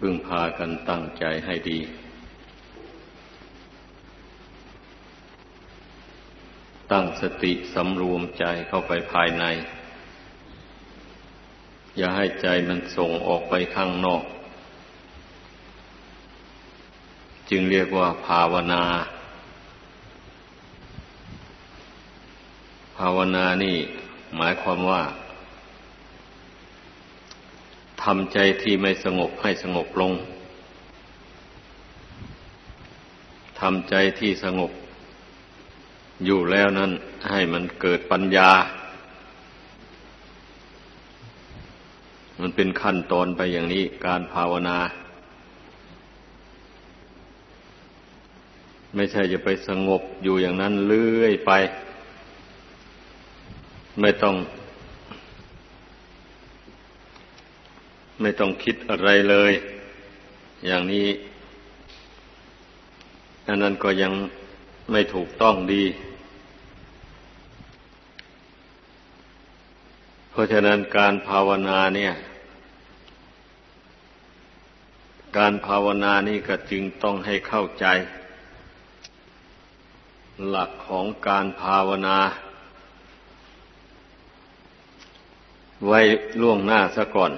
พึงพากันตั้งใจให้ดี ตั้งสติสำรวมใจเข้าไปภายใน อย่าให้ใจมันส่งออกไปข้างนอก จึงเรียกว่าภาวนา ภาวนานี่หมายความว่า ทำใจที่ไม่สงบให้สงบลง ทำใจที่สงบ อยู่แล้วนั้นให้มันเกิดปัญญา มันเป็นขั้นตอนไปอย่างนี้การภาวนา ไม่ใช่จะไปสงบอยู่อย่างนั้นเลื่อยไป ไม่ต้อง ไม่ต้องคิดอะไรเลย อย่างนี้ อันนั้นก็ยังไม่ถูกต้องดี เพราะฉะนั้นการภาวนาเนี่ย การภาวนานี่ก็จึงต้องให้เข้าใจ หลักของการภาวนา ไว้ล่วงหน้าซะก่อน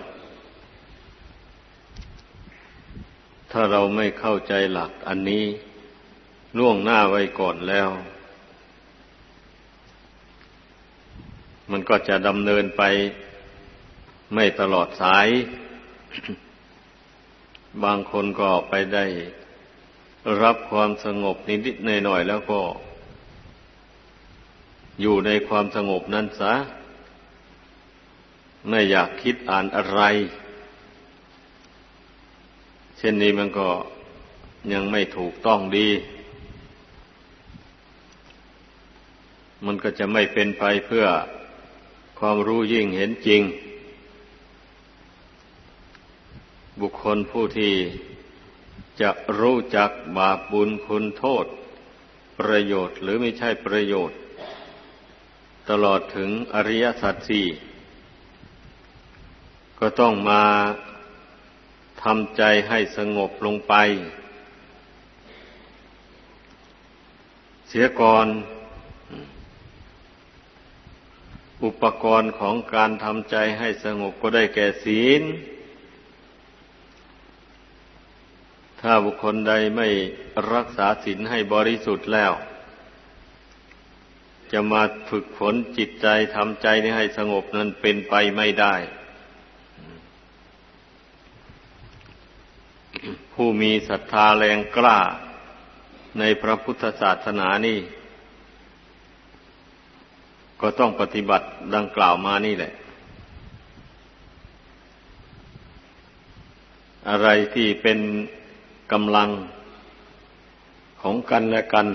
ถ้าเราไม่เข้าใจหลักอันนี้ล่วงหน้าไว้ก่อนแล้ว มันก็จะดำเนินไปไม่ตลอดสาย บางคนก็ไปได้รับความสงบนิดๆหน่อยๆแล้วก็ อยู่ในความสงบนั้นซะ ไม่อยากคิดอ่านอะไร ช่นนี้มันก็ยังไม่ถูกต้องดี มันก็จะไม่เป็นไปเพื่อความรู้ยิ่งเห็นจริง บุคคลผู้ที่จะรู้จักบาปบุญคุณโทษ ประโยชน์หรือไม่ใช่ประโยชน์ ตลอดถึงอริยสัจสี่ก็ต้องมา ทำใจให้สงบลงไป เสียก่อน อุปกรณ์ของการทำใจให้สงบก็ได้แก่ศีล ถ้าบุคคลใดไม่รักษาศีลให้บริสุทธิ์แล้ว จะมาฝึกฝนจิตใจทำใจนี้ให้สงบนั้นเป็นไปไม่ได้ ผู้มีศรัทธาแรงกล้าในพระพุทธศาสนานี่ ก็ต้องปฏิบัติดังกล่าวมานี่แหละ อะไรที่เป็นกำลังของกันและกัน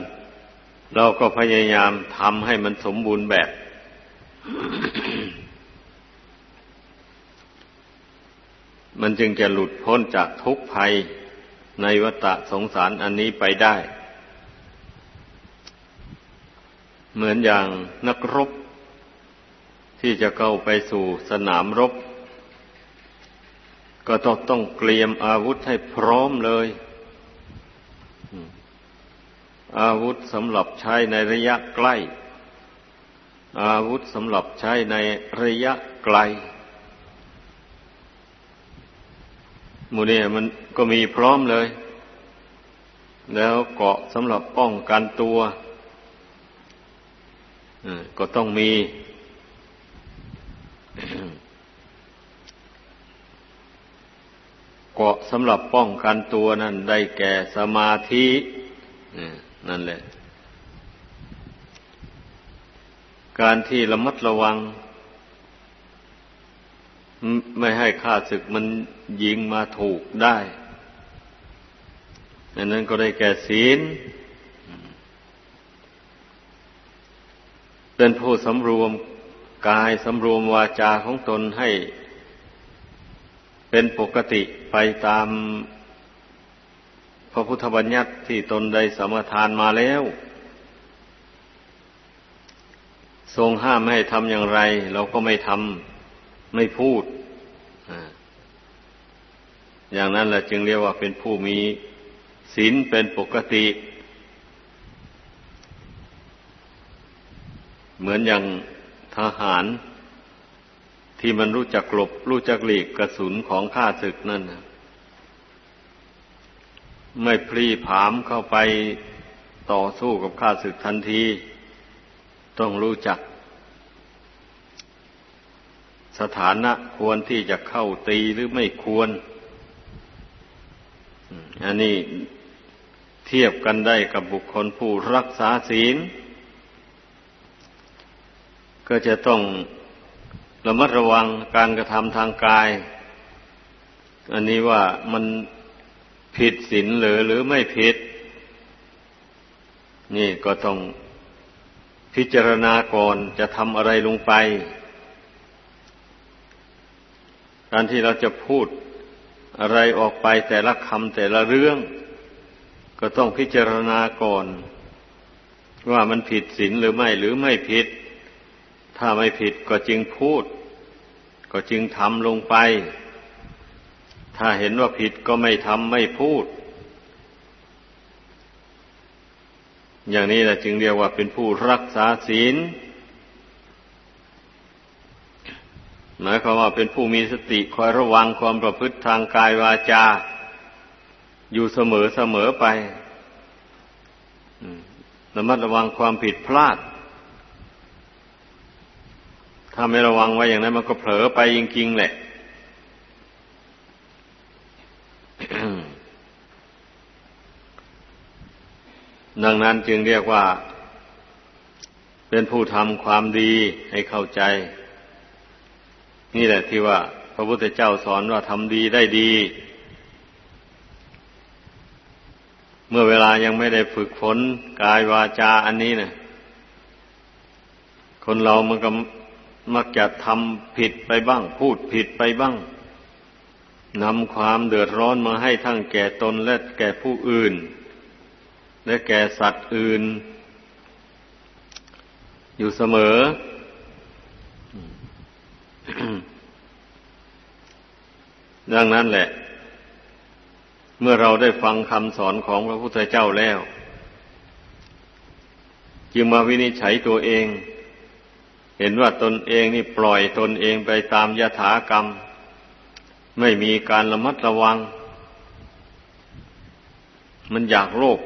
เราก็พยายามทำให้มันสมบูรณ์แบบ มันจึงจะหลุดพ้นจากทุกภัย ในวัฏสงสารอันนี้ไปได้ เหมือนอย่างนักรบ ที่จะเข้าไปสู่สนามรบ ก็ต้องต้องเตรียมอาวุธให้พร้อมเลย อาวุธสำหรับใช้ในระยะใกล้ อาวุธสำหรับใช้ในระยะไกล มูเนี่ยมันก็มีพร้อมเลย แล้วเกาะสำหรับป้องกันตัวก็ต้องมี เกาะสำหรับป้องกันตัวนั่นได้แก่สมาธินั่นแหละ การที่ระมัดระวัง ไม่ให้ข้าศึกมันยิงมาถูกได้อันนั้นก็ได้แก่ศีล เป็นผู้สำรวมกายสำรวมวาจาของตนให้ เป็นปกติไปตามพระพุทธบัญญัติที่ตนได้สมทานมาแล้ว ทรงห้ามให้ทำอย่างไร เราก็ไม่ทำ ไม่พูด อย่างนั้นแหละจึงเรียกว่าเป็นผู้มีศีลเป็นปกติ เหมือนอย่างทหารที่มันรู้จักหลบรู้จักหลีกกระสุนของข้าศึกนั่นนะไม่พลีผามเข้าไปต่อสู้กับข้าศึกทันที ต้องรู้จัก สถานะควรที่จะเข้าตีหรือไม่ควร อันนี้เทียบกันได้กับบุคคลผู้รักษาศีล ก็จะต้องระมัดระวังการกระทำทางกาย อันนี้ว่ามันผิดศีลหรือหรือไม่ผิด นี่ก็ต้องพิจารณาก่อนจะทำอะไรลงไป การที่เราจะพูดอะไรออกไปแต่ละคำแต่ละเรื่อง ก็ต้องพิจารณาก่อน ว่ามันผิดศีลหรือไม่หรือไม่ผิด ถ้าไม่ผิดก็จึงพูด ก็จึงทำลงไป ถ้าเห็นว่าผิดก็ไม่ทำไม่พูด อย่างนี้แหละจึงเรียกว่าเป็นผู้รักษาศีล หมายความว่าเป็นผู้มีสติคอยระวังความประพฤติทางกายวาจา อยู่เสมอเสมอไประมัดระวังความผิดพลาด ถ้าไม่ระวังไว้อย่างนั้นมันก็เผลอไปจริงๆแหละดังนั้นจึงเรียกว่า เป็นผู้ทำความดีให้เข้าใจ นี่แหละที่ว่า พระพุทธเจ้าสอนว่าทำดีได้ดี เมื่อเวลายังไม่ได้ฝึกฝนกายวาจาอันนี้เนะี่ยคนเรามันก็มักจะทำผิดไปบ้าง พูดผิดไปบ้างนำความเดือดร้อนมาให้ทั้งแก่ตนและแก่ผู้อื่น และแก่สัตว์อื่น อยู่เสมอ ดังนั้นแหละ เมื่อเราได้ฟังคำสอนของพระพุทธเจ้าแล้ว จึงมาวินิจฉัยตัวเอง เห็นว่าตนเองนี่ปล่อยตนเองไปตามยถากรรม ไม่มีการระมัดระวัง มันอยากโลภ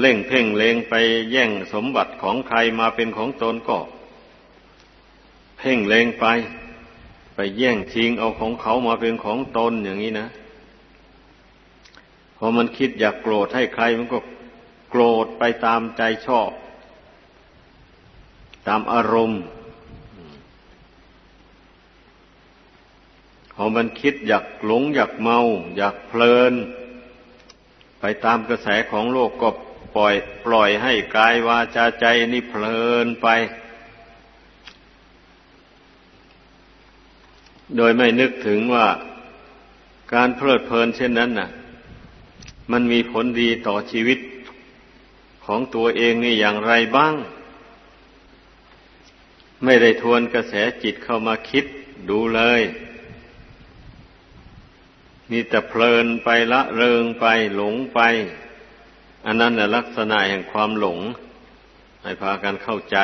เล่งเพ่งเลงไปแย่งสมบัติของใครมาเป็นของตนก็ พ่งเลงไป ไปแย่งชิงเอาของเขามาเป็นของตนอย่างนี้นะพอมันคิดอยากโกรธให้ใครมันก็โกรธไปตามใจชอบ ตามอารมณ์พอมันคิดอยากหลงอยากเมา อยากเพลิน ไปตามกระแสของโลกก็ปล่อย ปล่อยให้กายวาจาใจนี่เพลินไป โดยไม่นึกถึงว่าการเพลิดเพลินเช่นนั้นน่ะ มันมีผลดีต่อชีวิตของตัวเองนี่อย่างไรบ้าง ไม่ได้ทวนกระแสจิตเข้ามาคิดดูเลยมีแต่เพลินไปละเริงไปหลงไป อันนั้นแหละลักษณะแห่งความหลง ให้พากันเข้าใจ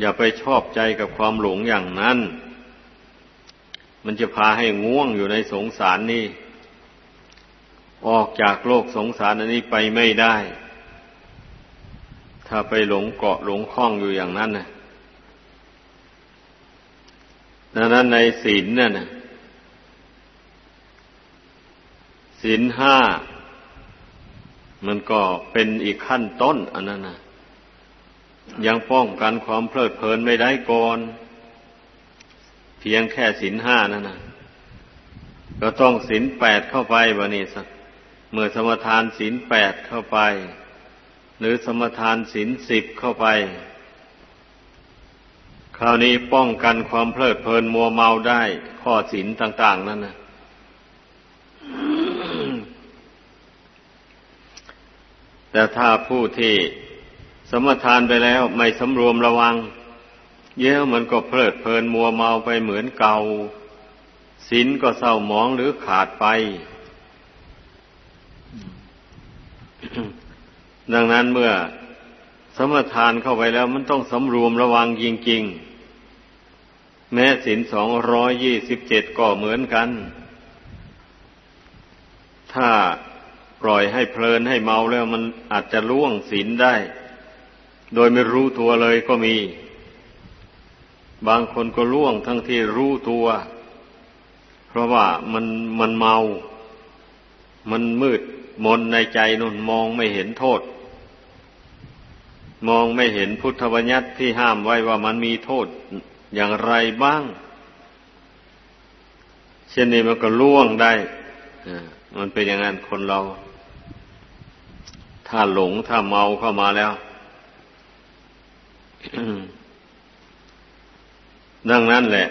อย่าไปชอบใจกับความหลงอย่างนั้น มันจะพาให้ง่วงอยู่ในสงสารนี่ออกจากโลกสงสารอันนี้ไปไม่ได้ ถ้าไปหลงเกาะหลงคล้องอยู่อย่างนั้นนะดังนั้นในศีลนั่นนะศีลห้ามันก็เป็นอีกขั้นต้นอันนั้นนะยังป้องกันความเพลิดเพลินไม่ได้ก่อน พียงแค่ศีลห้านั่นนะก็ต้องศีลแปดเข้าไปบะนี่สักเมื่อสมทานศีลแปดเข้าไป หรือสมทานศีลสิบเข้าไป คราวนี้ป้องกันความเพลิดเพลินมัวเมาได้ ข้อศีลต่าง ๆ นั่นนะแต่ถ้าผู้ที่สมทานไปแล้วไม่สำรวมระวัง เยอะมันก็เพลิดเพลินมัวเมาไปเหมือนเก่าศีลก็เศร้าหมองหรือขาดไป ดังนั้นเมื่อสมทานเข้าไปแล้วมันต้องสำรวมระวังจริงๆ แม้ศีลสองร้อยยี่สิบเจ็ดก็เหมือนกัน ถ้าปล่อยให้เพลินให้เมาแล้วมันอาจจะล่วงศีลได้ โดยไม่รู้ตัวเลยก็มี บางคนก็ล่วงทั้งที่รู้ตัว เพราะว่ามันมันเมา มันมืดมนในใจนุ่นมองไม่เห็นโทษ มองไม่เห็นพุทธบัญญัติที่ห้ามไว้ว่ามันมีโทษอย่างไรบ้าง เช่นนี้มันก็ล่วงได้มันเป็นอย่างนั้นคนเรา ถ้าหลงถ้าเมาเข้ามาแล้ว ดังนั้นแหละ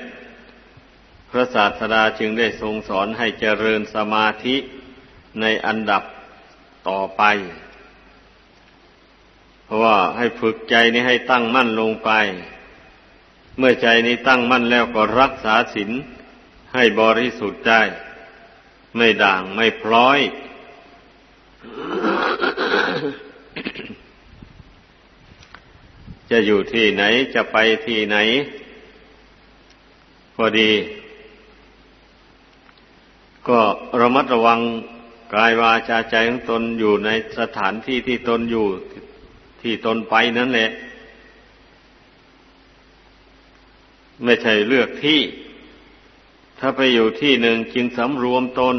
พระศาสดาจึงได้ทรงสอนให้เจริญสมาธิในอันดับต่อไป เพราะว่าให้ฝึกใจนี้ให้ตั้งมั่นลงไป เมื่อใจนี้ตั้งมั่นแล้วก็รักษาศีลให้บริสุทธิ์ได้ ไม่ด่างไม่พร้อยจะอยู่ที่ไหนจะไปที่ไหน พอดี ก็ระมัดระวังกายวาจาใจของตนอยู่ในสถานที่ที่ตนอยู่ที่ตนไปนั่นแหละ ไม่ใช่เลือกที่ ถ้าไปอยู่ที่หนึ่งจึงสำรวมตน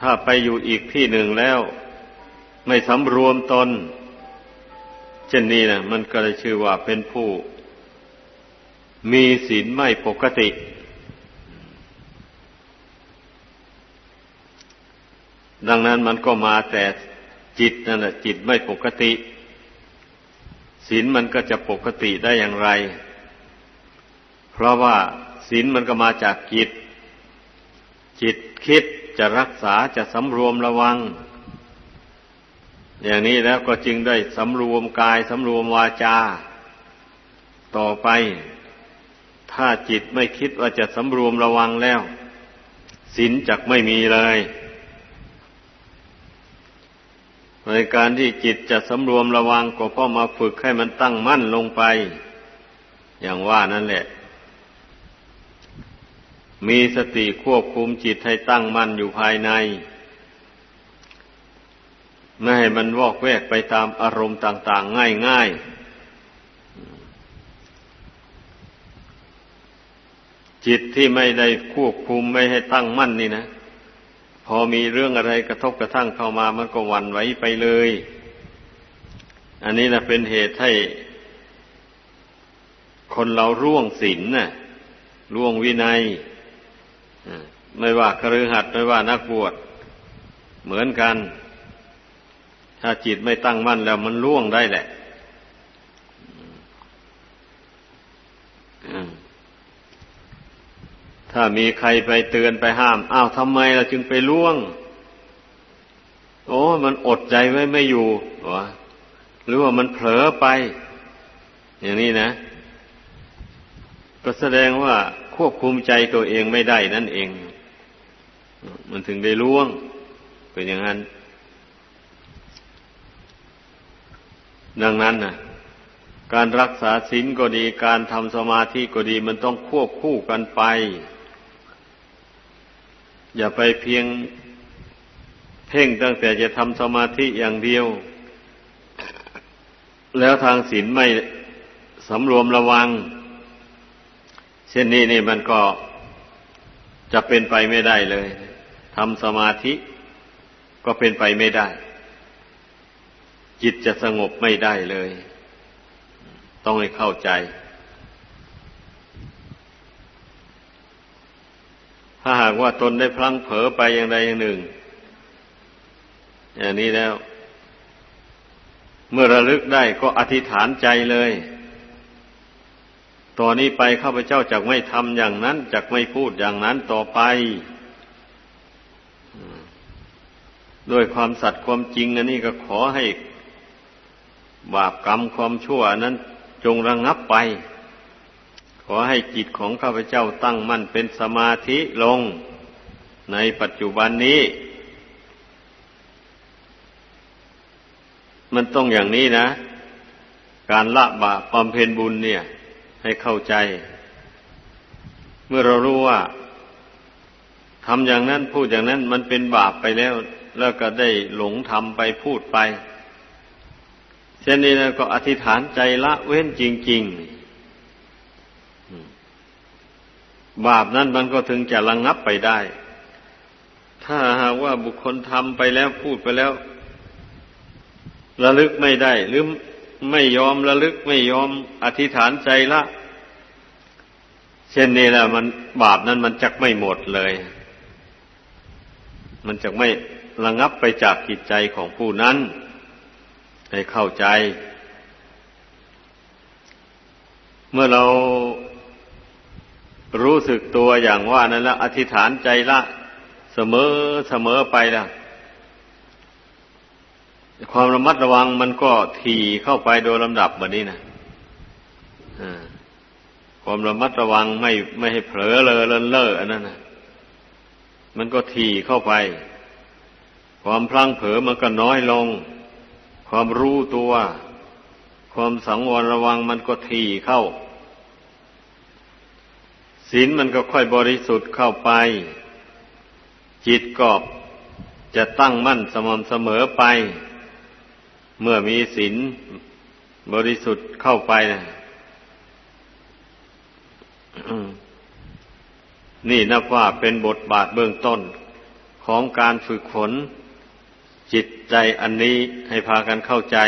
ถ้าไปอยู่อีกที่หนึ่งแล้ว ไม่สำรวมตนเช่นนี้นะมันก็เลยชื่อว่าเป็นผู้ มีศีลไม่ปกติ ดังนั้นมันก็มาแต่จิตนั่นแหละจิตไม่ปกติศีลมันก็จะปกติได้อย่างไร เพราะว่าศีลมันก็มาจากจิต จิตคิดจะรักษาจะสำรวมระวัง อย่างนี้แล้วก็จึงได้สำรวมกายสำรวมวาจา ต่อไป ถ้าจิตไม่คิดว่าจะสำรวมระวังแล้วศีลจักไม่มีเลยในการที่จิตจะสำรวมระวังก็เพราะมาฝึกให้มันตั้งมั่นลงไป อย่างว่านั่นแหละ มีสติควบคุมจิตให้ตั้งมั่นอยู่ภายใน ไม่ให้มันวอกแวกไปตามอารมณ์ต่าง ๆ ง่ายๆ จิตที่ไม่ได้ควบคุมไม่ให้ตั้งมั่นนี่นะ พอมีเรื่องอะไรกระทบกระทั่งเข้ามามันก็วันไหวไปเลย อันนี้นะเป็นเหตุให้ คนเราร่วงศีลน่ะร่วงวินัยไม่ว่าครือหัดไม่ว่านักบวชเหมือนกัน ถ้าจิตไม่ตั้งมั่นแล้วมันร่วงได้แหละ ถ้ามีใครไปเตือนไปห้าม อ้าวทำไมเราจึงไปล่วง โอ้มันอดใจไว้ไม่อยู่วะหรือว่ามันเผลอไป อย่างนี้นะ ก็แสดงว่าควบคุมใจตัวเองไม่ได้นั่นเอง มันถึงได้ล่วง เป็นอย่างนั้น ดังนั้นนะการรักษาศีลก็ดี การทำสมาธิก็ดี มันต้องควบคู่กันไป อย่าไปเพียงเพ่งตั้งแต่จะทำสมาธิอย่างเดียว แล้วทางศีลไม่สำรวมระวัง เช่นนี้นี่มันก็จะเป็นไปไม่ได้เลยทำสมาธิก็เป็นไปไม่ได้ จิตจะสงบไม่ได้เลย ต้องให้เข้าใจ ถ้าหากว่าตนได้พลังเผลอไปอย่างใดอย่างหนึ่ง อย่างนี้แล้ว เมื่อระลึกได้ก็อธิษฐานใจเลยต่อนนี้ไปข้าพเจ้าจะไม่ทำอย่างนั้นจะไม่พูดอย่างนั้นต่อไปด้วยความสัตย์ความจริงอันนี้ก็ขอให้ บาปกรรมความชั่วนั้นจงระงงับไป ขอให้จิตของข้าพเจ้าตั้งมั่นเป็นสมาธิลงในปัจจุบันนี้ มันต้องอย่างนี้นะ การละบาปบำเพ็ญบุญเนี่ย ให้เข้าใจ เมื่อเรารู้ว่าทำอย่างนั้นพูดอย่างนั้นมันเป็นบาปไปแล้ว แล้วก็ได้หลงทำไปพูดไป เช่นนี้แล้วก็อธิษฐานใจละเว้นจริง ๆ บาปนั้นมันก็ถึงจะระงงับไปได้ ถ้าหากว่าบุคคลทำไปแล้วพูดไปแล้ว ระลึกไม่ได้ หรือไม่ยอมระลึกไม่ยอมอธิษฐานใจละ เช่นนี้แหละมันบาปนั้นมันจักไม่หมดเลย มันจะไม่ระงับไปจากจิตใจของผู้นั้น ให้เข้าใจ เมื่อเรา รู้สึกตัวอย่างว่านั่นแล้วอธิษฐานใจละ เสมอเสมอไปละความระมัดระวังมันก็ถี่เข้าไปโดยลำดับแบบนี้นะความระมัดระวังไม่ไม่ให้เผลอเลอเลินเล่ออันนั้นนะมันก็ถี่เข้าไป ความพลั้งเผลอมันก็น้อยลง ความรู้ตัว ความสังวรระวังมันก็ทีเข้า ศีลมันก็ค่อยบริสุทธิ์เข้าไป จิตก็จะตั้งมั่นสม่ำเสมอไป เมื่อมีศีลบริสุทธิ์เข้าไปนะนี่นับว่าเป็นบทบาทเบื้องต้นของการฝึกฝนจิตใจอันนี้ให้พากันเข้าใจ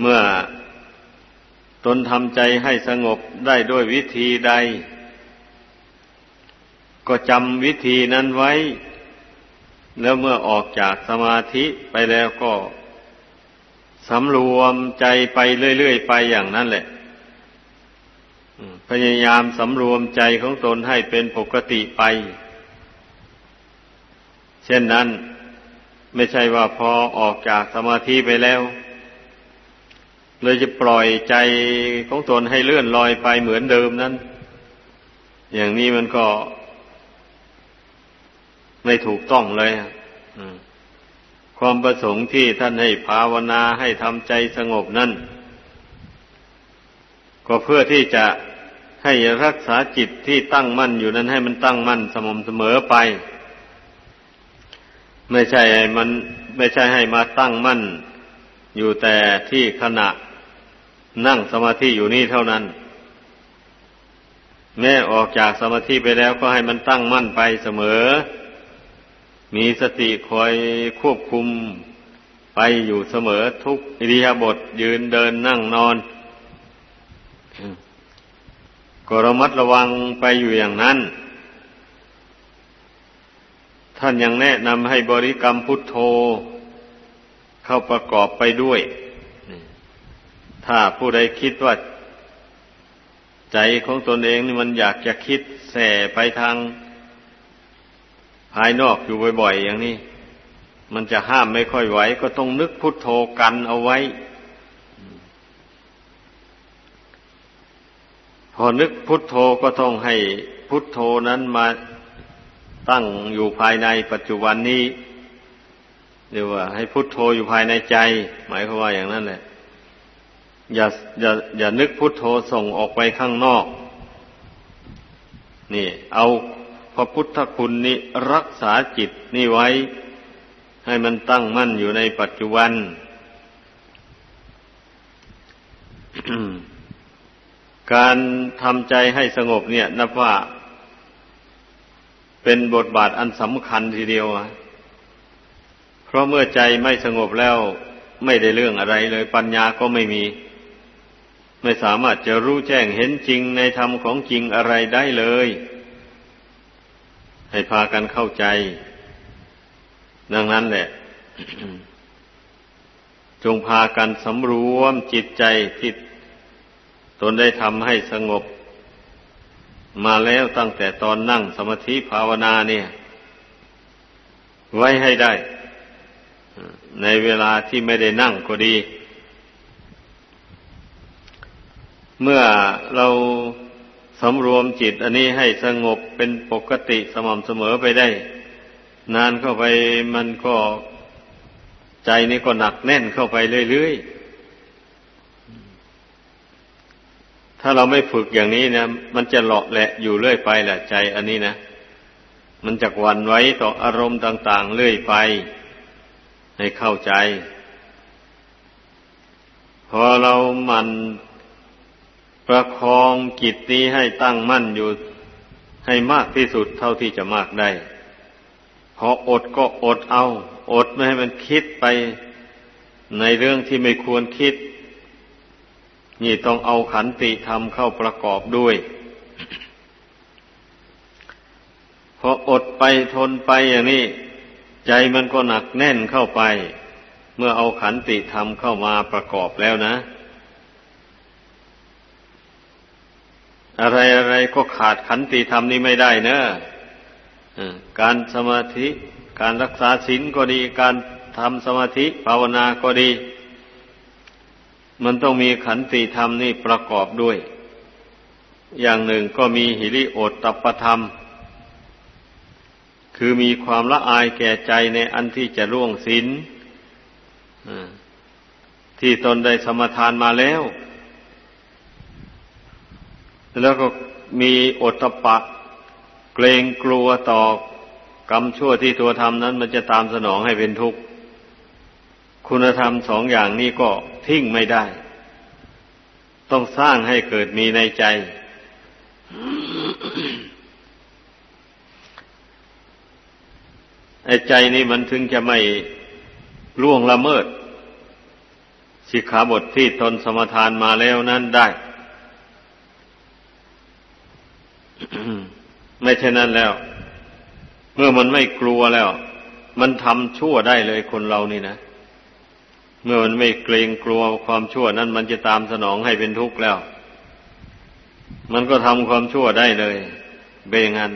เมื่อ ตนทำใจให้สงบได้ด้วยวิธีใด ก็จำวิธีนั้นไว้ แล้วเมื่อออกจากสมาธิไปแล้วก็สำรวมใจไปเรื่อยๆไปอย่างนั้นแหละพยายามสำรวมใจของตนให้เป็นปกติไป เช่นนั้น ไม่ใช่ว่าพอออกจากสมาธิไปแล้ว เลยจะปล่อยใจของตนให้เลื่อนลอยไปเหมือนเดิมนั้น อย่างนี้มันก็ไม่ถูกต้องเลยความประสงค์ที่ท่านให้ภาวนาให้ทำใจสงบนั่น ก็เพื่อที่จะให้รักษาจิตที่ตั้งมั่นอยู่นั้นให้มันตั้งมั่นสม่ำเสมอไป ไม่ใช่มัน ไม่ใช่ให้มาตั้งมั่นอยู่แต่ที่ขณะ นั่งสมาธิอยู่นี่เท่านั้น แม้ออกจากสมาธิไปแล้วก็ให้มันตั้งมั่นไปเสมอ มีสติคอยควบคุมไปอยู่เสมอทุกอิริยาบถยืนเดินนั่งนอน ก็ระมัดระวังไปอยู่อย่างนั้น ท่านยังแนะนำให้บริกรรมพุทโธ เข้าประกอบไปด้วย ถ้าผู้ใดคิดว่า ใจของตนเองนี่มันอยากจะคิดแส่ไปทาง ภายนอกอยู่บ่อย ๆ อย่างนี้ มันจะห้ามไม่ค่อยไหว ก็ต้องนึกพุทโธกันเอาไว้ พอนึกพุทโธก็ต้องให้พุทโธนั้นมาตั้งอยู่ภายในปัจจุบันนี้เรียกว่า ให้พุทโธอยู่ภายในใจ หมายความว่าอย่างนั้นแหละ อย่าอย่าอย่านึกพุทโธส่งออกไปข้างนอก นี่ เอาพระพุทธคุณนี้รักษาจิตนี่ไว้ ให้มันตั้งมั่นอยู่ในปัจจุบันการทำใจให้สงบเนี่ยนับว่า เป็นบทบาทอันสำคัญทีเดียวเพราะเมื่อใจไม่สงบแล้วไม่ได้เรื่องอะไรเลย ปัญญาก็ไม่มี ไม่สามารถจะรู้แจ้งเห็นจริงในธรรมของจริงอะไรได้เลย ให้พากันเข้าใจ ดังนั้นแหละ จงพากันสำรวมจิตใจที่ตนได้ทำให้สงบ มาแล้วตั้งแต่ตอนนั่งสมาธิภาวนาเนี่ย ไว้ให้ได้ ในเวลาที่ไม่ได้นั่งก็ดี เมื่อเราสำรวมจิตอันนี้ให้สงบเป็นปกติสม่ำเสมอไปได้ นานเข้าไปมันก็ใจนี้ก็หนักแน่นเข้าไปเรื่อยๆ ถ้าเราไม่ฝึกอย่างนี้นะมันจะหลอกแหละอยู่เรื่อยไปแหละใจอันนี้นะ มันจะวันไว้ต่ออารมณ์ต่าง ๆ เรื่อยไป ให้เข้าใจ พอเรามัน ประคองจิตนี้ให้ตั้งมั่นอยู่ให้มากที่สุดเท่าที่จะมากได้ พออดก็อดเอา อดไม่ให้มันคิดไปในเรื่องที่ไม่ควรคิด นี่ต้องเอาขันติธรรมเข้าประกอบด้วย พออดไปทนไปอย่างนี้ ใจมันก็หนักแน่นเข้าไป เมื่อเอาขันติธรรมเข้ามาประกอบแล้วนะ อะไรอะไรก็ขาดขันติธรรมนี้ไม่ได้เนอะการสมาธิ การรักษาศีลก็ดี การทำสมาธิภาวนาก็ดี มันต้องมีขันติธรรมนี่ประกอบด้วย อย่างหนึ่งก็มีหิริโอตตปธรรม คือมีความละอายแก่ใจในอันที่จะร่วงศีลที่ตนได้สมทานมาแล้ว แล้วก็มีอดตะปะ เกรงกลัวต่อกรรมชั่วที่ตัวทำนั้น มันจะตามสนองให้เป็นทุกข์ คุณธรรมสองอย่างนี้ก็ทิ้งไม่ได้ ต้องสร้างให้เกิดมีในใจ ไอ้ใจนี้มันถึงจะไม่ล่วงละเมิดสิกขาบทที่ตนสมทานมาแล้วนั้นได้ ไม่เช่นนั้นแล้ว เมื่อมันไม่กลัวแล้ว มันทำชั่วได้เลยคนเรานี่นะ เมื่อมันไม่เกรงกลัวความชั่วนั้น มันจะตามสนองให้เป็นทุกข์แล้ว มันก็ทำความชั่วได้เลยเบ็นอย่างนั้น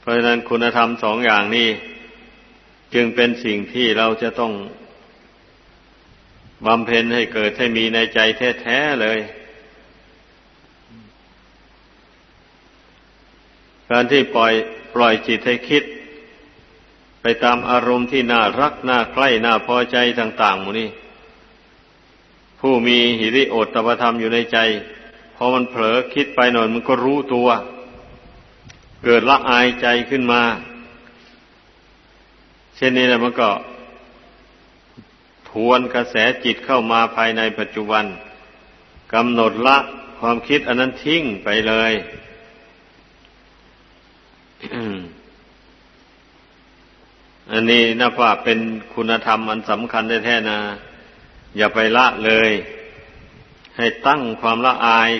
เพราะฉะนั้นคุณธรรมสองอย่างนี้จึงเป็นสิ่งที่เราจะต้องบำเพ็ญให้เกิดให้มีในใจแท้ๆเลย การที่ปล่อยปล่อยจิตให้คิด ไปตามอารมณ์ที่น่ารักน่าใกล้น่าพอใจต่างๆหมูนี่ผู้มีหิริโอตตปธรรมอยู่ในใจพอมันเผลอคิดไปหน่อยมันก็รู้ตัว เกิดละอายใจขึ้นมา เช่นนี้แหละมันก็ทวนกระแสจิตเข้ามาภายในปัจจุบันกำหนดละความคิดอันนั้นทิ้งไปเลย อันนี้นับว่าเป็นคุณธรรมอันสำคัญแท้ๆนะ อย่าไปละเลย ให้ตั้งความละอาย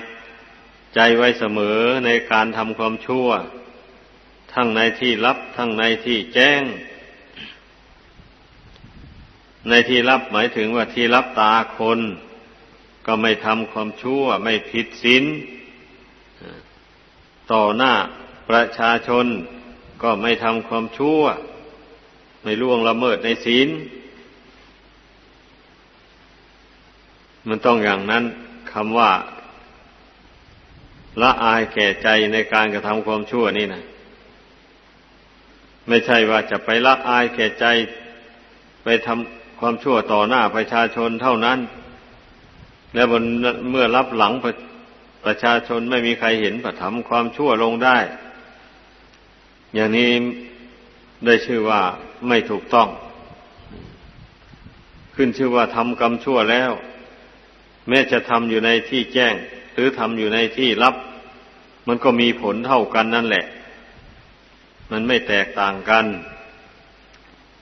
ใจไว้เสมอในการทำความชั่ว ทั้งในที่ลับ ทั้งในที่แจ้ง ในที่ลับหมายถึงว่าที่ลับตาคน ก็ไม่ทำความชั่ว ไม่ผิดศีลต่อหน้า ประชาชนก็ไม่ทำความชั่ว ไม่ล่วงละเมิดในศีล มันต้องอย่างนั้นคำว่าละอายแก่ใจในการกระทำความชั่วนี่นะไม่ใช่ว่าจะไปละอายแก่ใจ ไปทำความชั่วต่อหน้าประชาชนเท่านั้น แล้วเมื่อรับหลังประประชาชนไม่มีใครเห็นประทำความชั่วลงได้ อย่างนี้ได้ชื่อว่าไม่ถูกต้อง ขึ้นชื่อว่าทำกรรมชั่วแล้ว แม้จะทำอยู่ในที่แจ้ง หรือทำอยู่ในที่ลับ มันก็มีผลเท่ากันนั่นแหละ มันไม่แตกต่างกัน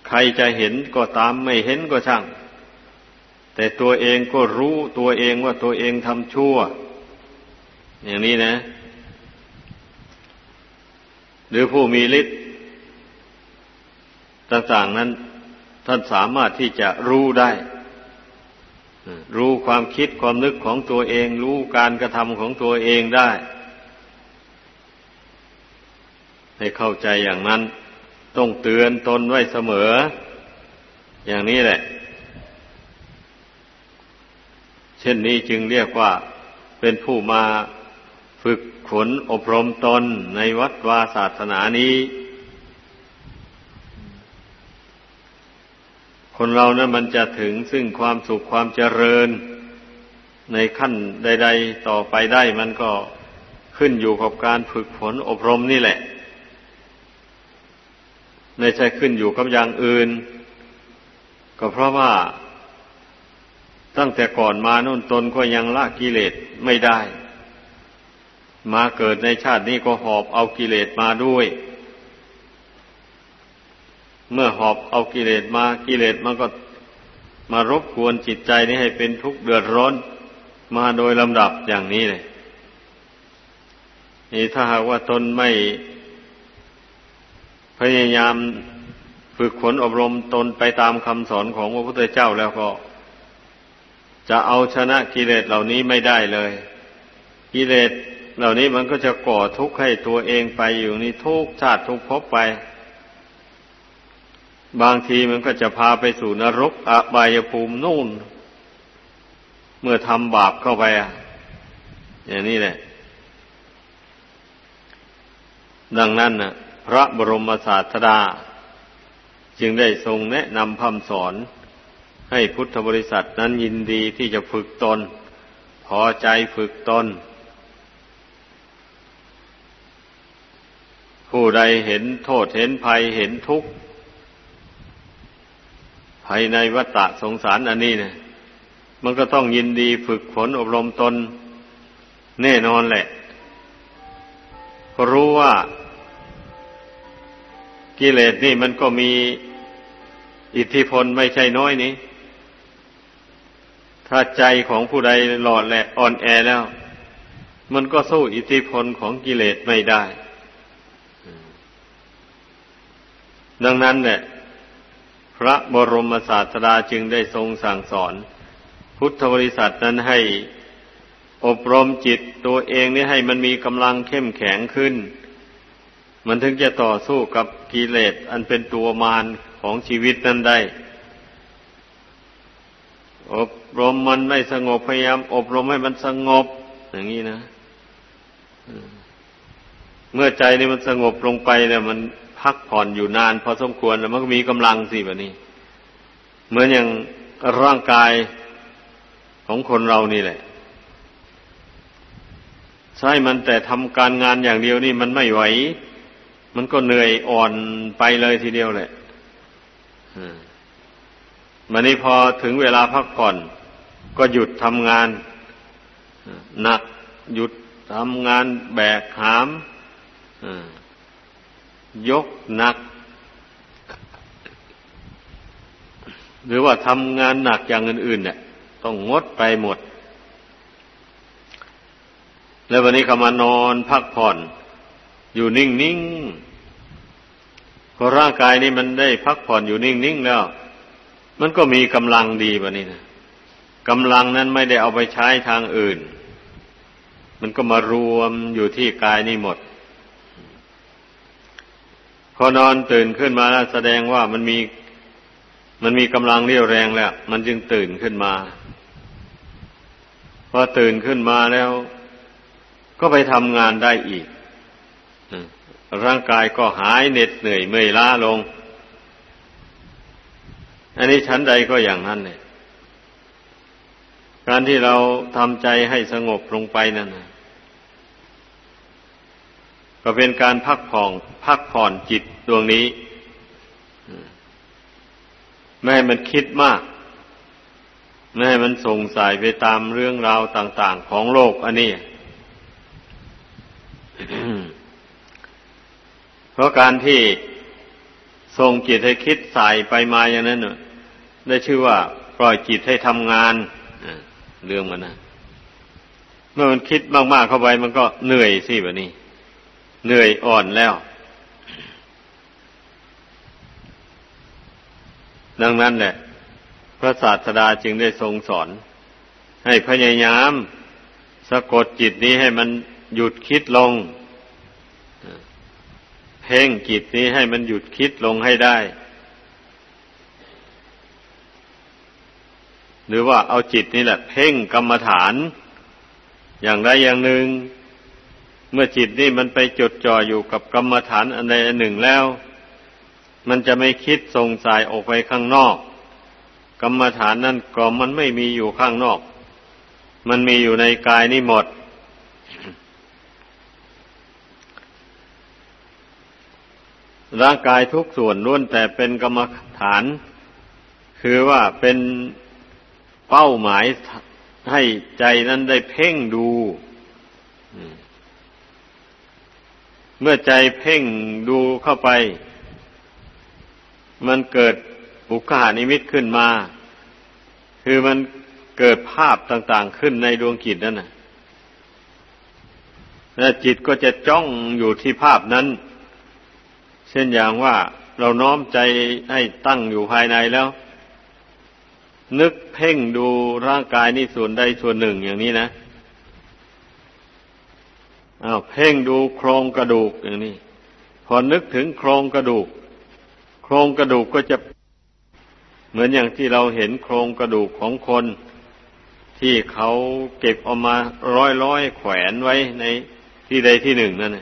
ใครจะเห็นก็ตามไม่เห็นก็ช่าง แต่ตัวเองก็รู้ตัวเองว่าตัวเองทำชั่ว อย่างนี้นะ หรือผู้มีฤทธิ์ต่างๆนั้น ท่านสามารถที่จะรู้ได้ รู้ความคิดความนึกของตัวเอง รู้การกระทำของตัวเองได้ ให้เข้าใจอย่างนั้น ต้องเตือนตนไว้เสมอ อย่างนี้แหละ เช่นนี้จึงเรียกว่าเป็นผู้มา ฝึกขนอบรมตนในวัดวาศาสนานี้ คนเรานะั้นมันจะถึงซึ่งความสุขความเจริญ ในขั้นใด ๆ ต่อไปได้มันก็ขึ้นอยู่กับการฝึกฝนอบรมนี่แหละ ไม่ใช่ขึ้นอยู่กับอย่างอื่น ก็เพราะว่า ตั้งแต่ก่อนมานุ่นตนก็ยังละกิเลสไม่ได้ มาเกิดในชาตินี้ก็หอบเอากิเลสมาด้วย เมื่อหอบเอากิเลสมากิเลสมันก็มารบกวนจิตใจนี้ให้เป็นทุกข์เดือดร้อน มาโดยลำดับอย่างนี้เลยนี่ถ้าหากว่าตนไม่พยายามฝึกขนอบรมตนไปตามคำสอนของพระพุทธเจ้าแล้วก็ จะเอาชนะกิเลสเหล่านี้ไม่ได้เลย กิเลส เหล่านี้มันก็จะก่อทุกข์ให้ตัวเองไปอยู่นี่ทุกชาติทุกภพไป บางทีมันก็จะพาไปสู่นรกอบายภูมินู่น เมื่อทำบาปเข้าไปอะอย่างนี้แหละ ดังนั้นนะพระบรมศาสดา จึงได้ทรงแนะนำคำสอน ให้พุทธบริษัทนั้นยินดีที่จะฝึกตน พอใจฝึกตน ผู้ใดเห็นโทษเห็นภัยเห็นทุกข์ภายในวัฏสงสารอันนี้เนี่ยมันก็ต้องยินดีฝึกฝนอบรมตน แน่นอนแหละรู้ว่ากิเลสนี่มันก็มีอิทธิพลไม่ใช่น้อยนี้ ถ้าใจของผู้ใดหลอดแหละอ่อนแอแล้ว มันก็สู้อิทธิพลของกิเลสไม่ได้ ดังนั้นเนี่ยพระบรมศาสดาจึงได้ทรงสั่งสอน พุทธบริษัทนั้นให้อบรมจิตตัวเองนี่ให้มันมีกำลังเข้มแข็งขึ้น มันถึงจะต่อสู้กับกิเลสอันเป็นตัวมารของชีวิตนั้นได้ อบรมมันไม่สงบพยายาม อบรมให้มันสงบ อย่างนี้นะ เมื่อใจนี่มันสงบลงไปเนี่ยมัน พักผ่อนอยู่นาน พอสมควรแล้วมันก็มีกำลังสิแบบนี้ เหมือนอย่างร่างกายของคนเรานี่แหละ ใช่มันแต่ทำการงานอย่างเดียวนี่มันไม่ไหว มันก็เหนื่อยอ่อนไปเลยทีเดียวแหละมันนี้พอถึงเวลาพักผ่อน ก็หยุดทำงานหนักหยุดทำงานแบกหาม ยกหนัก หรือว่าทำงานหนักอย่างอื่นๆเนี่ยต้องงดไปหมด แล้ววันนี้เขามานอนพักผ่อน อยู่นิ่งๆพอร่างกายนี้มันได้พักผ่อนอยู่นิ่งๆแล้ว มันก็มีกำลังดีแบบนี้นะกำลังนั้นไม่ได้เอาไปใช้ทางอื่น มันก็มารวมอยู่ที่กายนี่หมด พอนอนตื่นขึ้นมาแล้วแสดงว่ามันมี มันมีกำลังเรี่ยวแรงแล้ว มันจึงตื่นขึ้นมาพอตื่นขึ้นมาแล้ว ก็ไปทำงานได้อีกร่างกายก็หายเหน็ดเหนื่อยเมื่อยล้าลง อันนี้ชั้นใดก็อย่างนั้นเนี่ยการที่เราทำใจให้สงบลงไปนั่นนะ ก็เป็นการพักผ่อนพักผ่อนจิตดวงนี้ ไม่ให้มันคิดมาก ไม่ให้มันส่งสายไปตามเรื่องราวต่าง ๆ ของโลกอันนี้ เพราะการที่ส่งจิตให้คิดสายไปมาอย่างนั้นได้ชื่อว่า ปล่อยจิตให้ทำงานเรื่องมันนะเมื่อมันคิดมากๆเข้าไปมันก็เหนื่อยสิแบบนี้ เหนื่อยอ่อนแล้ว ดังนั้นแหละ พระศาสดาจึงได้ทรงสอน ให้พยายาม สะกดจิตนี้ให้มันหยุดคิดลง เพ่งจิตนี้ให้มันหยุดคิดลงให้ได้ หรือว่าเอาจิตนี่แหละ เพ่งกรรมฐาน อย่างใดอย่างหนึ่ง เมื่อจิตนี่มันไปจดจ่ออยู่กับกรรมฐานอันใดอันหนึ่งแล้ว มันจะไม่คิดส่งสายออกไปข้างนอก กรรมฐานนั่นก็มันไม่มีอยู่ข้างนอก มันมีอยู่ในกายนี่หมด ร่างกายทุกส่วนล้วนแต่เป็นกรรมฐาน คือว่าเป็นเป้าหมายให้ใจนั้นได้เพ่งดู เมื่อใจเพ่งดูเข้าไป มันเกิดบุคหานิมิตขึ้นมา คือมันเกิดภาพต่างๆขึ้นในดวงจิตนั่นนะและจิตก็จะจ้องอยู่ที่ภาพนั้น เช่นอย่างว่าเราน้อมใจให้ตั้งอยู่ภายในแล้ว นึกเพ่งดูร่างกายนี่ส่วนใดส่วนหนึ่งอย่างนี้นะ เพ่งดูโครงกระดูกอย่างนี้ พอนึกถึงโครงกระดูก โครงกระดูกก็จะเหมือนอย่างที่เราเห็นโครงกระดูกของคน ที่เขาเก็บออกมาร้อยร้อยแขวนไว้ในที่ใดที่หนึ่งนั่น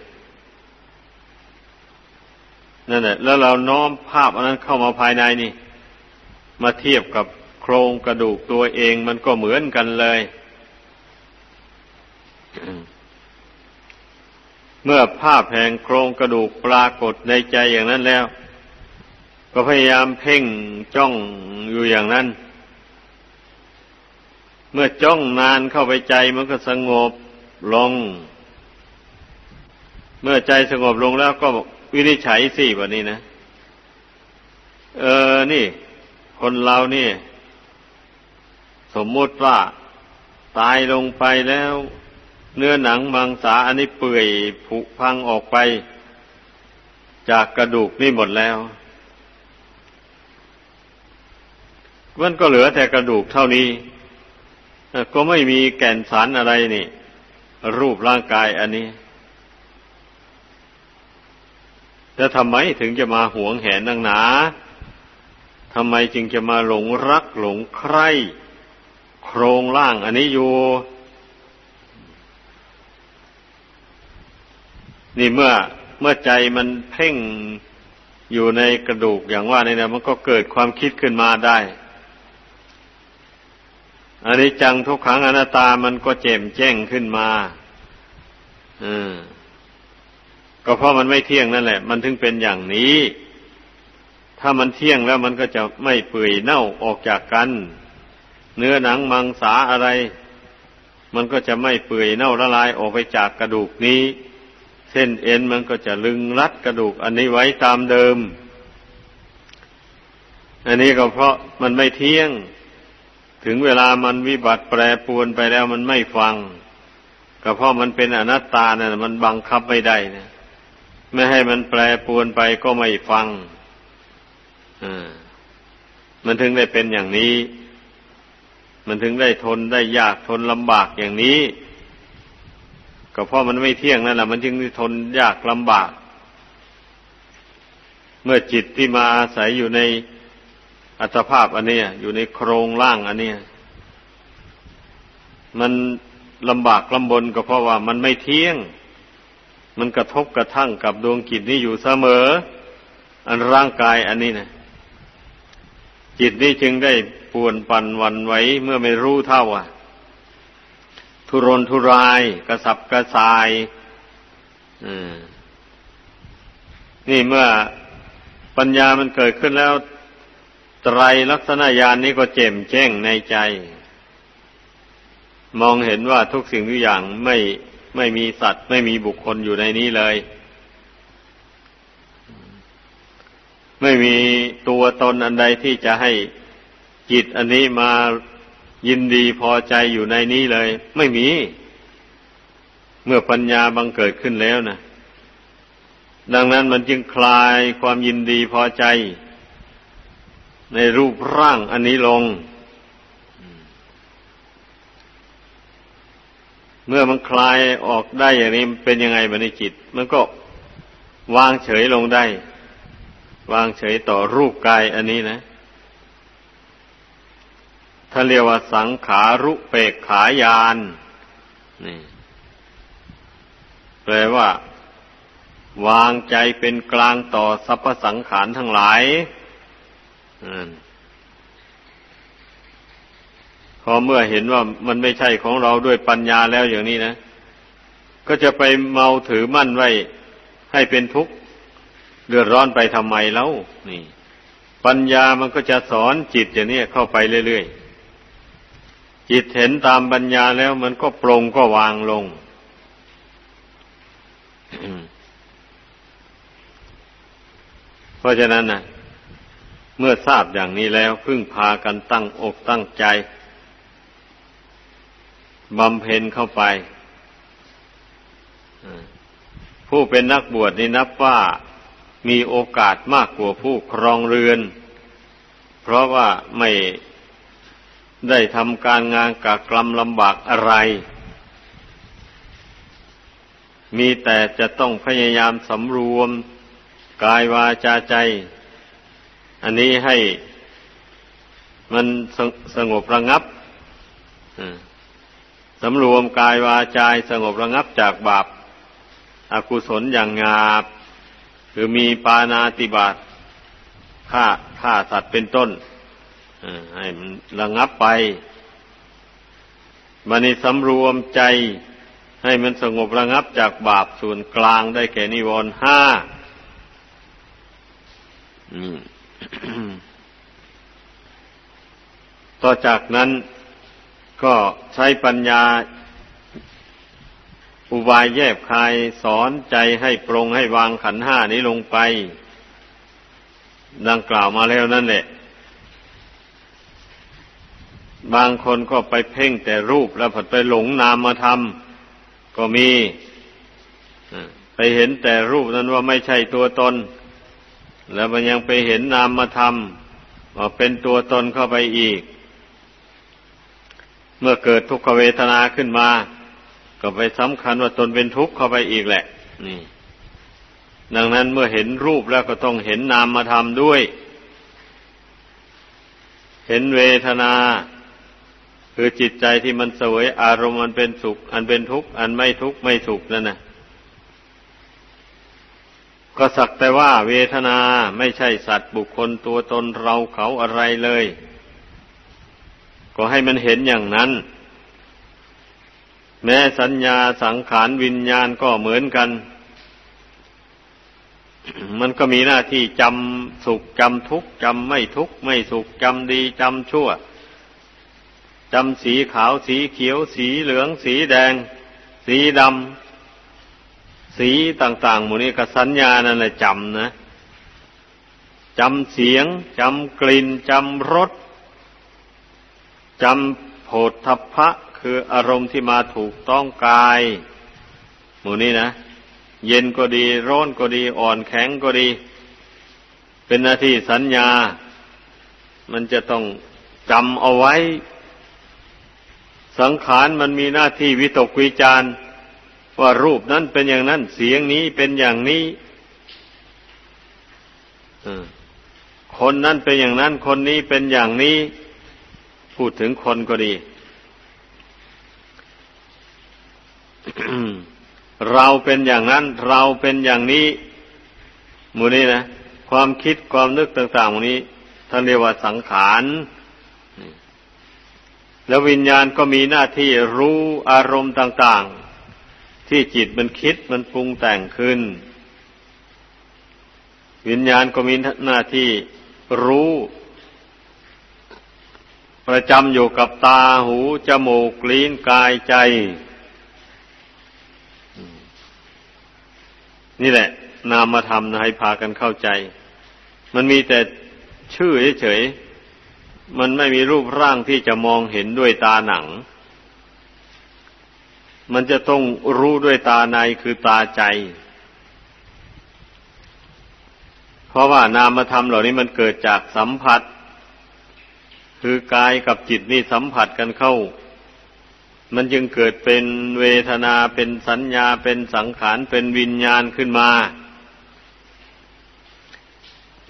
นั่นแหละแล้วเราน้อมภาพอันนั้นเข้ามาภายในนี่ มาเทียบกับโครงกระดูกตัวเองมันก็เหมือนกันเลย เมื่อภาพแห่งโครงกระดูกปรากฏในใจอย่างนั้นแล้ว ก็พยายามเพ่งจ้องอยู่อย่างนั้น เมื่อจ้องนานเข้าไปใจมันก็สงบลง เมื่อใจสงบลงแล้วก็วินิจฉัยสิวันนี้นะ เออ นี่ คนเรานี่ สมมติว่าตายลงไปแล้ว เนื้อหนังมังสาอันนี้เปื่อยผุพังออกไป จากกระดูกนี่หมดแล้ว มันก็เหลือแต่กระดูกเท่านี้ ก็ไม่มีแก่นสารอะไรนี่ รูปร่างกายอันนี้แล้วทำไมถึงจะมาหวงแหนนังหนาทำไมจึงจะมาหลงรักหลงใคร่โครงล่างอันนี้อยู่ นี่เมื่อเมื่อใจมันเพ่งอยู่ในกระดูกอย่างว่านี่นะมันก็เกิดความคิดขึ้นมาได้อันนี้จังทุกขังอนัตตามันก็เจ็มแจ้งขึ้นมาอืมก็เพราะมันไม่เที่ยงนั่นแหละ มันถึงเป็นอย่างนี้ ถ้ามันเที่ยงแล้วมันก็จะไม่เปื่อยเน่าออกจากกัน เนื้อหนังมังสาอะไร มันก็จะไม่เปื่อยเน่าละลายออกไปจากกระดูกนี้ เส้นเอ็นมันก็จะลึงรัดกระดูกอันนี้ไว้ตามเดิม อันนี้ก็เพราะมันไม่เที่ยง ถึงเวลามันวิบัติแปรปวนไปแล้วมันไม่ฟัง ก็เพราะมันเป็นอนัตตาเนะ่ยมันบังคับไม่ได้นะไม่ให้มันแปรปวนไปก็ไม่ฟังอ่ามันถึงได้เป็นอย่างนี้ มันถึงได้ทนได้ยากทนลำบากอย่างนี้ ก็เพราะมันไม่เที่ยงนั่นแหละมันจึงทนยากลำบาก เมื่อจิตที่มาอาศัยอยู่ในอัตภาพอันนี้อยู่ในโครงร่างอันนี้มันลำบากลำบนก็เพราะว่ามันไม่เที่ยง มันกระทบกระทั่งกับดวงจิตนี้อยู่เสมอ อันร่างกายอันนี้นะจิตนี้จึงได้ปวนปั่นวันไหวเมื่อไม่รู้เท่าอะ ทุรนทุราย กระสับกระส่ายนี่เมื่อปัญญามันเกิดขึ้นแล้ว ไตรลักษณะญาณนนี้ก็เจ่มแจ้งในใจ มองเห็นว่าทุกสิ่งทุกอย่างไม่ไม่มีสัตว์ ไม่มีบุคคลอยู่ในนี้เลย ไม่มีตัวตนอันใดที่จะให้จิตอันนี้มา ยินดีพอใจอยู่ในนี้เลย ไม่มี เมื่อปัญญาบังเกิดขึ้นแล้วนะดังนั้นมันจึงคลายความยินดีพอใจ ในรูปร่างอันนี้ลง เมื่อมันคลายออกได้อย่างนี้เป็นยังไงบันจิต มันก็วางเฉยลงได้ วางเฉยต่อรูปกายอันนี้นะ ถ้าเรียกว่าสังขารุเปกขายานนี่แปลว่า วางใจเป็นกลางต่อสรรพสังขารทั้งหลายพอเมื่อเห็นว่ามันไม่ใช่ของเราด้วยปัญญาแล้วอย่างนี้นะ ก็จะไปเมาถือมั่นไว้ให้เป็นทุกข์เดือดร้อนไปทำไมแล้วนี่ ปัญญามันก็จะสอนจิตอย่างนี้เข้าไปเรื่อยๆ จิตเห็นตามปัญญาแล้วมันก็ปรงก็วางลง เพราะฉะนั้นนะเมื่อทราบอย่างนี้แล้วพึ่งพากันตั้งอกตั้งใจบำเพ็ญเข้าไป ผู้เป็นนักบวชนี่นับว่ามีโอกาสมากกว่าผู้ครองเรือน เพราะว่าไม่ ได้ทำการงานกะกลำลำบากอะไร มีแต่จะต้องพยายามสำรวมกายวาจาใจ อันนี้ให้มันสสงบระงับสำรวมกายวาจาสงบระงับจากบาปอากุศลอย่างงาบ คือมีปานาติบาตฆ่าฆ่าสัตว์เป็นต้น ให้มันระงับไปมันนี้สำรวมใจ ให้มันสงบระงับจากบาปส่วนกลางได้แก่นิวรณ์ห้าต่อจากนั้นก็ใช้ปัญญา อุบายแยบคายสอนใจให้ปรงให้วางขันห้านี้ลงไป ดังกล่าวมาแล้วนั่นแหละ บางคนก็ไปเพ่งแต่รูปแล้วผัดไปหลงนามมาทำก็มีไปเห็นแต่รูปนั้นว่าไม่ใช่ตัวตน แล้วมันยังไปเห็นนามมาทำว่าเป็นตัวตนเข้าไปอีก เมื่อเกิดทุกขเวทนาขึ้นมา ก็ไปสำคัญว่าตนเป็นทุกข์เข้าไปอีกแหละ นี่ ดังนั้นเมื่อเห็นรูปแล้วก็ต้องเห็นนามมาทำด้วย เห็นเวทนา คือจิตใจที่มันเสวยอารมณ์มันเป็นสุข อันเป็นทุกข์ อันไม่ทุกข์ไม่สุขนั่นนะก็สักแต่ว่าเวทนาไม่ใช่สัตว์บุคคลตัวตนเราเขาอะไรเลย ก็ให้มันเห็นอย่างนั้น แม้สัญญาสังขารวิญญาณก็เหมือนกัน มันก็มีหน้าที่จำสุขจำทุกข์จำไม่ทุกข์ไม่สุขจำดีจำชั่วจ จำสีขาวสีเขียว สีเหลือง สีแดง สีดำสีต่าง ๆ หมู่นี้ก็สัญญานั่นแหละจำนะจำเสียงจำกลิ่นจำรสจำโผฏฐัพพะ คืออารมณ์ที่มาถูกต้องกาย หมู่นี้นะ เย็นก็ดี ร้อนก็ดีอ่อนแข็งก็ดี เป็นหน้าที่สัญญา มันจะต้องจำเอาไว้ สังขารมันมีหน้าที่วิตกวิจารว่ารูปนั้นเป็นอย่างนั้น เสียงนี้เป็นอย่างนี้คนนั้นเป็นอย่างนั้น คนนี้เป็นอย่างนี้ พูดถึงคนก็ดี เราเป็นอย่างนั้น เราเป็นอย่างนี้มูนี้นะ ความคิดความนึกต่างๆมูนี้ท่านเรียกว่าสังขาร แล้ววิญญาณก็มีหน้าที่รู้อารมณ์ต่าง ๆ ที่จิตมันคิดมันปรุงแต่งขึ้น วิญญาณก็มีหน้าที่รู้ ประจำอยู่กับตาหูจมูกลิ้นกายใจ นี่แหละ นามธรรมนะให้พากันเข้าใจ มันมีแต่ชื่อเฉยๆ มันไม่มีรูปร่างที่จะมองเห็นด้วยตาหนัง มันจะต้องรู้ด้วยตาในคือตาใจ เพราะว่านามธรรมเหล่านี้มันเกิดจากสัมผัส คือกายกับจิตนี่สัมผัสกันเข้า มันจึงเกิดเป็นเวทนาเป็นสัญญาเป็นสังขารเป็นวิญญาณขึ้นมา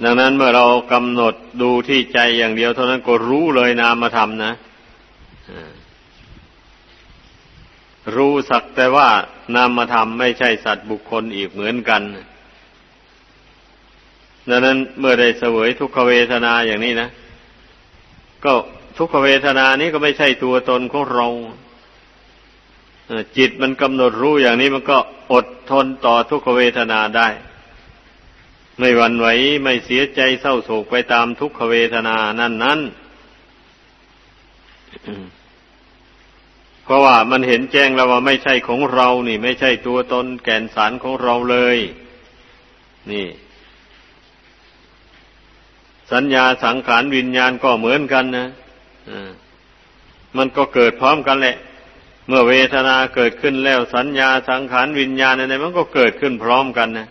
ดังนั้นเมื่อเรากำหนดดูที่ใจอย่างเดียว เท่านั้นก็รู้เลยนามธรรมนะรู้สักแต่ว่านามธรรมไม่ใช่สัตว์บุคคลอีกเหมือนกัน ดังนั้นเมื่อได้เสวยทุกขเวทนาอย่างนี้นะ ก็ทุกขเวทนานี้ก็ไม่ใช่ตัวตนของเราจิตมันกำหนดรู้อย่างนี้มันก็อดทนต่อทุกขเวทนาได้ ไม่หวั่นไหวไม่เสียใจเศร้าโศกไปตามทุกขเวทนานั่นนั้นเพราะว่ามันเห็นแจ้งแล้วว่าไม่ใช่ของเรา นี่ ไม่ใช่ตัวตนแก่นสารของเราเลย นี่ สัญญาสังขารวิญญาณก็เหมือนกันนะมันก็เกิดพร้อมกันแหละ เมื่อเวทนาเกิดขึ้นแล้วสัญญาสังขารวิญญาณอะไรมันก็เกิดขึ้นพร้อมกันนะ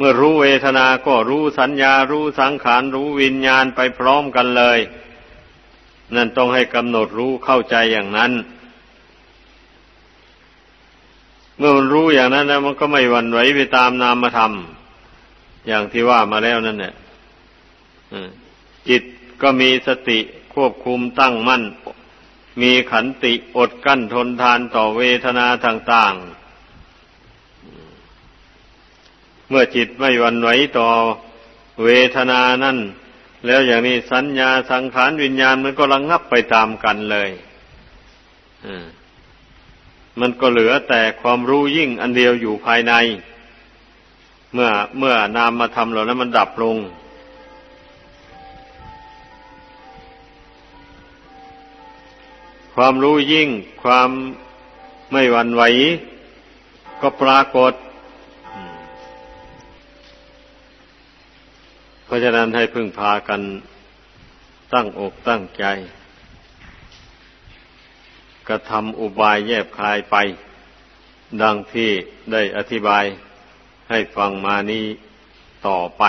เมื่อรู้เวทนาก็รู้สัญญารู้สังขารรู้วิญญาณไปพร้อมกันเลย นั่นต้องให้กำหนดรู้เข้าใจอย่างนั้น เมื่อมันรู้อย่างนั้นแล้วมันก็ไม่หวั่นไหวไปตามนามธรรมอย่างที่ว่ามาแล้วนั่นแหละจิตก็มีสติควบคุมตั้งมั่น มีขันติอดกั้นทนทานต่อเวทนาต่างๆ เมื่อจิตไม่หวั่นไหวต่อเวทนานั่น แล้วอย่างนี้สัญญาสังขารวิญญาณมันก็ระงงับไปตามกันเลยมันก็เหลือแต่ความรู้ยิ่งอันเดียวอยู่ภายใน เมื่อเมื่อนามมาทำเหล่านั้นมันดับลง ความรู้ยิ่ง ความไม่หวั่นไหว ก็ปรากฏ เพราะฉะนั้นให้พึ่งพากันตั้งอกตั้งใจ กระทำอุบายแยบคายไป ดังที่ได้อธิบายให้ฟังมานี้ต่อไป